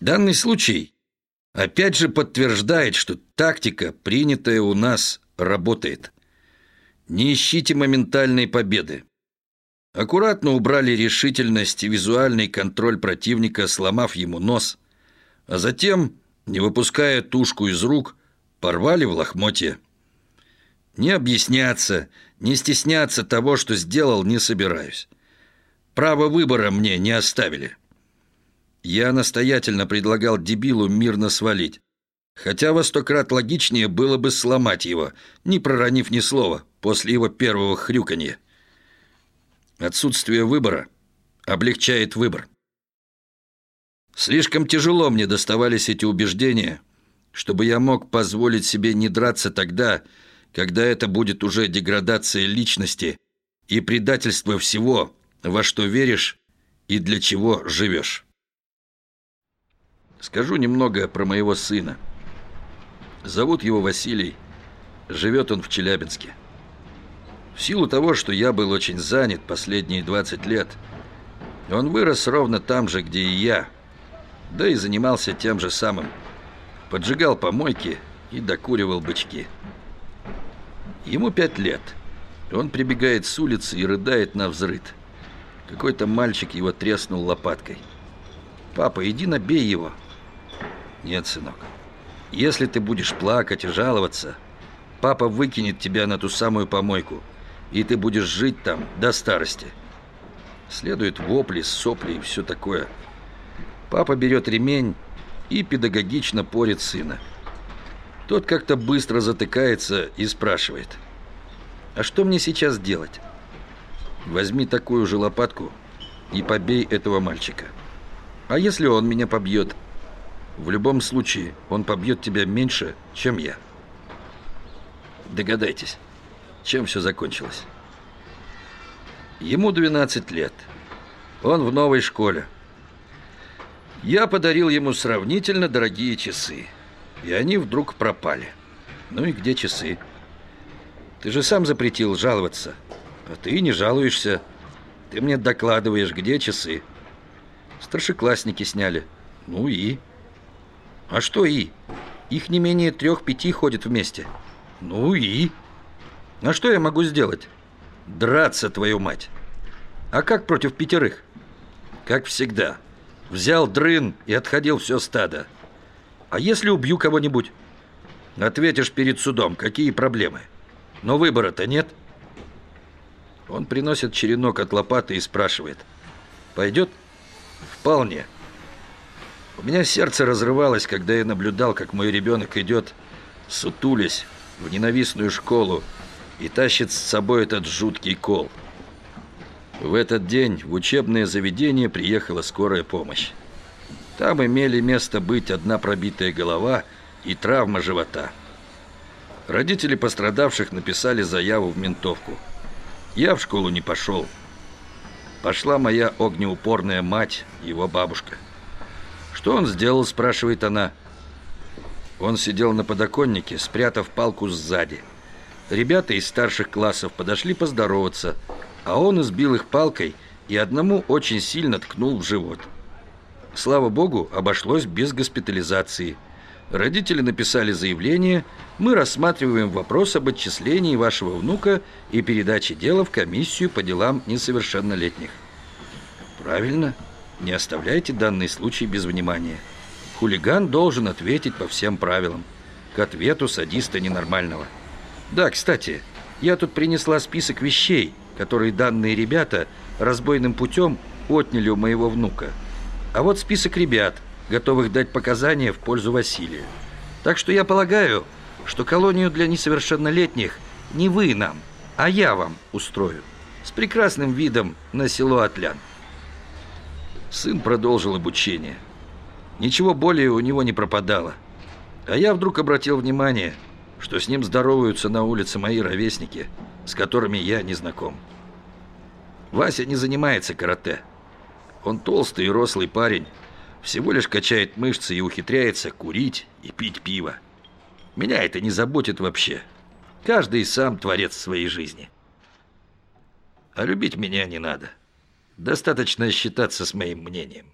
Данный случай опять же подтверждает, что тактика, принятая у нас, работает. Не ищите моментальной победы. Аккуратно убрали решительность и визуальный контроль противника, сломав ему нос, а затем, не выпуская тушку из рук, порвали в лохмотье. Не объясняться, не стесняться того, что сделал, не собираюсь. Право выбора мне не оставили. Я настоятельно предлагал дебилу мирно свалить. Хотя во сто крат логичнее было бы сломать его, не проронив ни слова, после его первого хрюканья. Отсутствие выбора облегчает выбор. Слишком тяжело мне доставались эти убеждения, чтобы я мог позволить себе не драться тогда, когда это будет уже деградация личности и предательство всего, во что веришь и для чего живешь. Скажу немного про моего сына. Зовут его Василий. Живет он в Челябинске. В силу того, что я был очень занят последние 20 лет, он вырос ровно там же, где и я, да и занимался тем же самым. Поджигал помойки и докуривал бычки. Ему пять лет. Он прибегает с улицы и рыдает на взрыд. Какой-то мальчик его треснул лопаткой. «Папа, иди набей его», нет, сынок. Если ты будешь плакать и жаловаться, папа выкинет тебя на ту самую помойку, и ты будешь жить там до старости. Следует вопли, сопли и все такое. Папа берет ремень и педагогично порит сына. Тот как-то быстро затыкается и спрашивает. «А что мне сейчас делать?» «Возьми такую же лопатку и побей этого мальчика. А если он меня побьет?» В любом случае, он побьет тебя меньше, чем я. Догадайтесь, чем все закончилось. Ему 12 лет. Он в новой школе. Я подарил ему сравнительно дорогие часы. И они вдруг пропали. Ну и где часы? Ты же сам запретил жаловаться. А ты не жалуешься. Ты мне докладываешь, где часы. Старшеклассники сняли. Ну и... А что и? Их не менее трех-пяти ходят вместе. Ну и? А что я могу сделать? Драться, твою мать. А как против пятерых? Как всегда. Взял дрын и отходил все стадо. А если убью кого-нибудь? Ответишь перед судом, какие проблемы? Но выбора-то нет. Он приносит черенок от лопаты и спрашивает. Пойдет? Вполне. У меня сердце разрывалось, когда я наблюдал, как мой ребенок идет, сутулясь, в ненавистную школу и тащит с собой этот жуткий кол. В этот день в учебное заведение приехала скорая помощь. Там имели место быть одна пробитая голова и травма живота. Родители пострадавших написали заяву в ментовку. Я в школу не пошел. Пошла моя огнеупорная мать, его бабушка. «Что он сделал?» – спрашивает она. Он сидел на подоконнике, спрятав палку сзади. Ребята из старших классов подошли поздороваться, а он избил их палкой и одному очень сильно ткнул в живот. Слава богу, обошлось без госпитализации. Родители написали заявление, мы рассматриваем вопрос об отчислении вашего внука и передаче дела в комиссию по делам несовершеннолетних. Правильно. Не оставляйте данный случай без внимания. Хулиган должен ответить по всем правилам. К ответу садиста ненормального. Да, кстати, я тут принесла список вещей, которые данные ребята разбойным путем отняли у моего внука. А вот список ребят, готовых дать показания в пользу Василия. Так что я полагаю, что колонию для несовершеннолетних не вы нам, а я вам устрою. С прекрасным видом на село Отлян. Сын продолжил обучение. Ничего более у него не пропадало. А я вдруг обратил внимание, что с ним здороваются на улице мои ровесники, с которыми я не знаком. Вася не занимается карате. Он толстый и рослый парень, всего лишь качает мышцы и ухитряется курить и пить пиво. Меня это не заботит вообще. Каждый сам творец своей жизни. А любить меня не надо. Достаточно считаться с моим мнением.